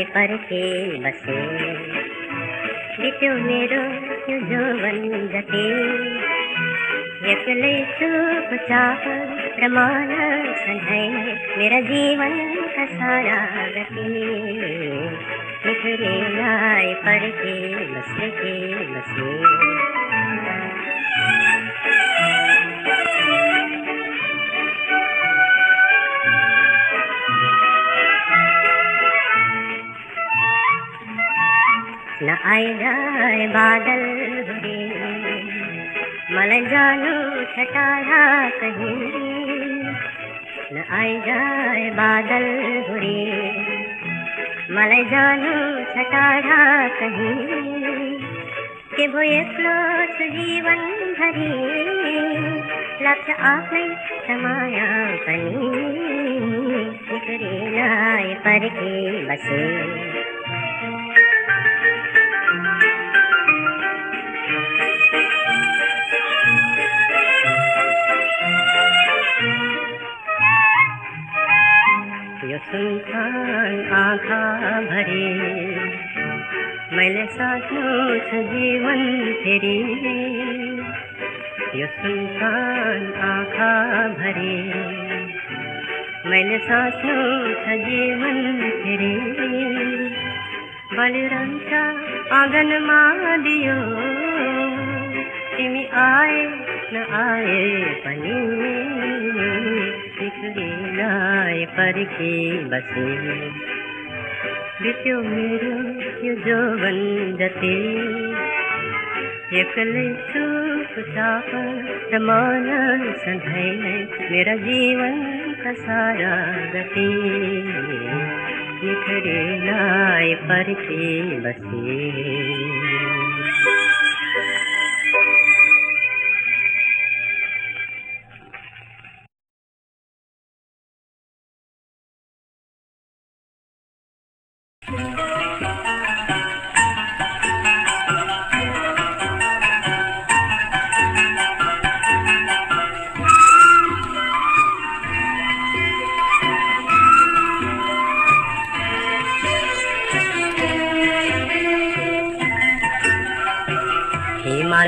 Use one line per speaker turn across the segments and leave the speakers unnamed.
रे पर बसे बित्यो मेरो यो जोवन प्रमाण सधै मेरा जीवन का सारा गति। मिठरे राय पर खेल बसे खेल बसे आई जाए बादल भरे मन जानो छटारा कहीं। न आई जाए बादल भरे मल जानू छटारा कहीं। के वो एक्लो जीवन भरी। लक्ष्य आपने समाया कहीं निकरे नाय पर के बसे। साध्नु छ जीवन फेरि यो सुनसान आँखा भरि। मैले साध्नु छ जीवन फेरि बलिरहन्छ आँगनमा दियो। तिमी आए नआए पनि। आए पर्खे बसे। बिट्यो मेरो, यो जोवन जति। ये कले चाप रमाना सधैँ मेरा जीवन का सारा गति। ये खरे लाए पर के बसे। हिमाल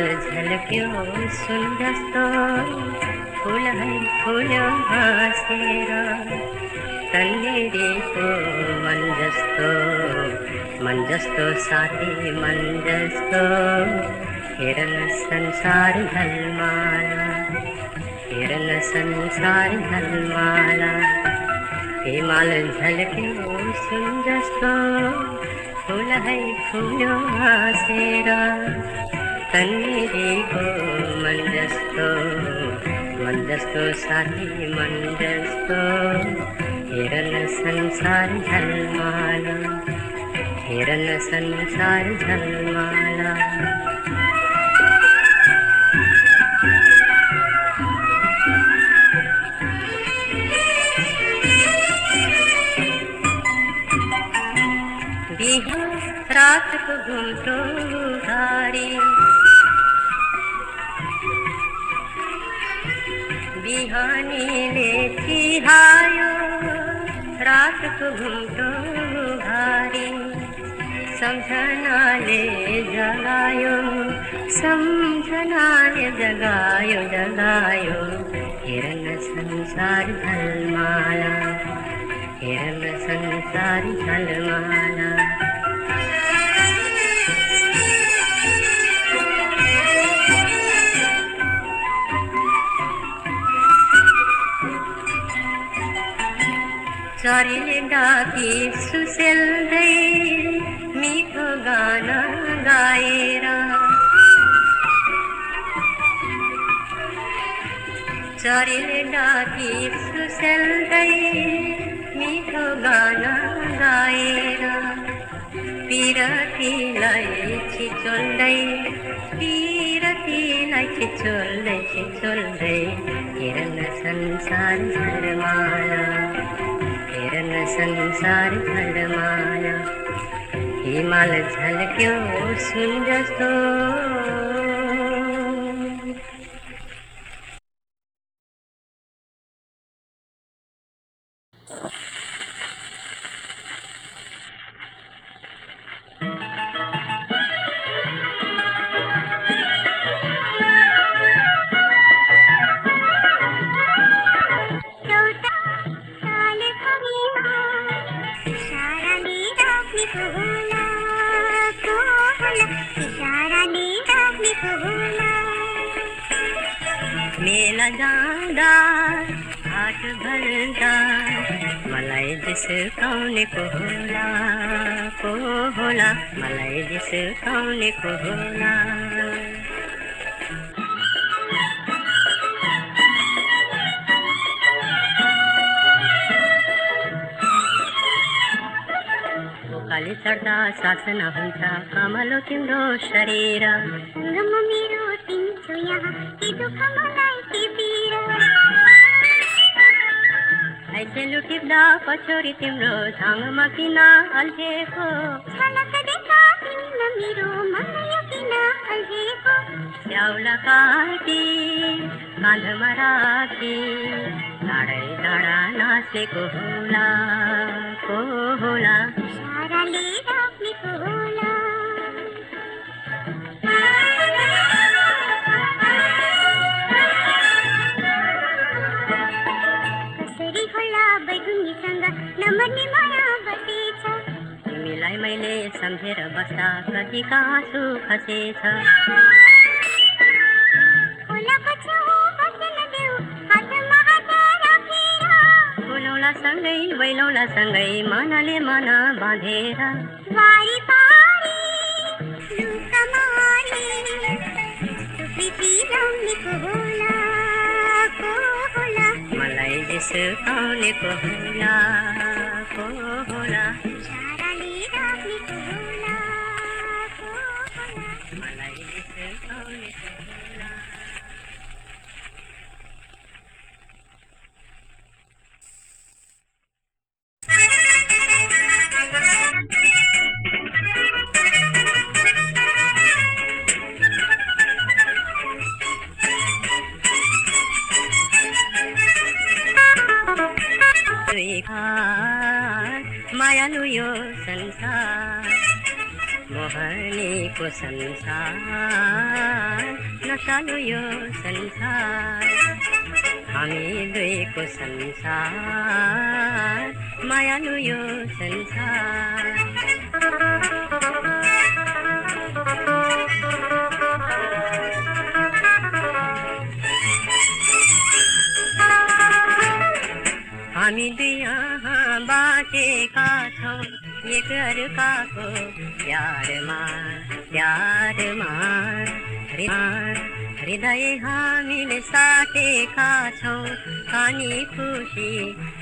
झलक्यो सुन्दस्तो फुल फुल भासेर तन्नेरीको मन जस्तो मन जस्तो साथी मन जस्तो हेरन संसार झलमाला हेरन संसार झलमाला हिमाल झल्क्यो सुन जस्तो फुल है फुल्यो हाँसेर तन्नेरीको मन जस्तो मन जस्तो साथी मन जस्तो हिरल संसार झलमाला हिरल संसार झलमाला रात को घूमतो घाड़ी बिहानी लेती हायो घुम्टो घारी सम्झनाले जगायो सम्झनाले जगायो जगायो हेरन संसार झलमाला हेरन संसार झलमाला चरीले डाकी सुसेल्दै मिठो गाना गाएर। चरीले डाकी सुसेल्दै मिठो गाना गाएर। पिरतीलाई छिचोल्दै पिरतीलाई छिचोल्दै छिचोल्दै हेरन संसार झलमाला संसारि
माल झलक्योण्ड इशारा
मेला जादा आठ भरदा मलाई जिस कौन को होला। मलाई जिस कौन को होला। चढ्दा सासना हुन्छ कमलो तिम्रो शरीर।
सङ्गम मेरो तिम्रो यहाँ के दुःख मलाई के पीडा
ऐसे लुटिप्दा पछोरी तिम्रो झाङमा किन अल्झेको?
झलक देखा तिमीमा मेरो मन यो किन अल्झेको?
स्याउला काटी काँधमा राखी टाढै टाढा नाचेको को होला। तिमीलाई मैले सम्झेर बस्दा कतिका आँसु खसेछ सँगै बैलौला सँगै मनले मन बाँधेर।
यस्तो प्रीति लाउनेको होला को होला?
मायालु यो संसार मोहनीको संसार नसालु यो संसार हामी दुईको संसार मायालु यो संसार। ये घर का को प्यार मार प्यार मार। मार, हृदय हामिल साटे काछौ अनि खुसी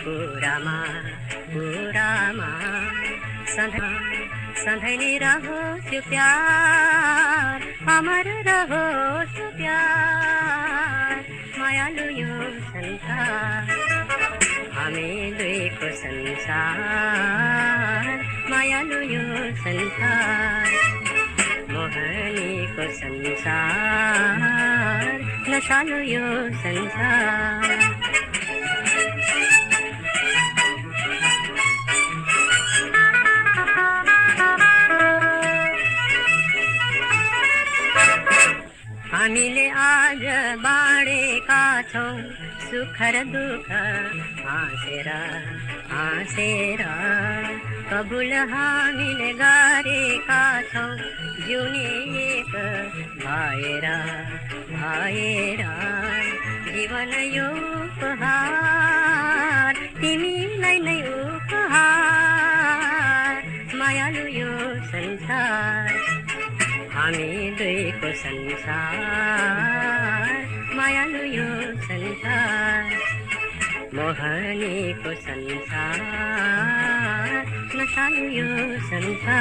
पुरामा पुरामा सधैँ सधैँ नै रहोस् प्यार अमर रहोस् प्यार मायालु यो संसार, हामी दुईको संसार। मायालु यो संसार मोहनीको संसार नसालु यो संसार हामीले आज बाँडेका छौँ सुख र दुःख हाँसेर हाँसेर। कबुल हामीले गरेका छौँ जिउने एक भएर भएर जीवन यो उपहार तिमीलाई नै उपहार मायालु यो संसार हामी दुईको संसार मायालु यो संसार मोहनीको संसार। tayo sa lupa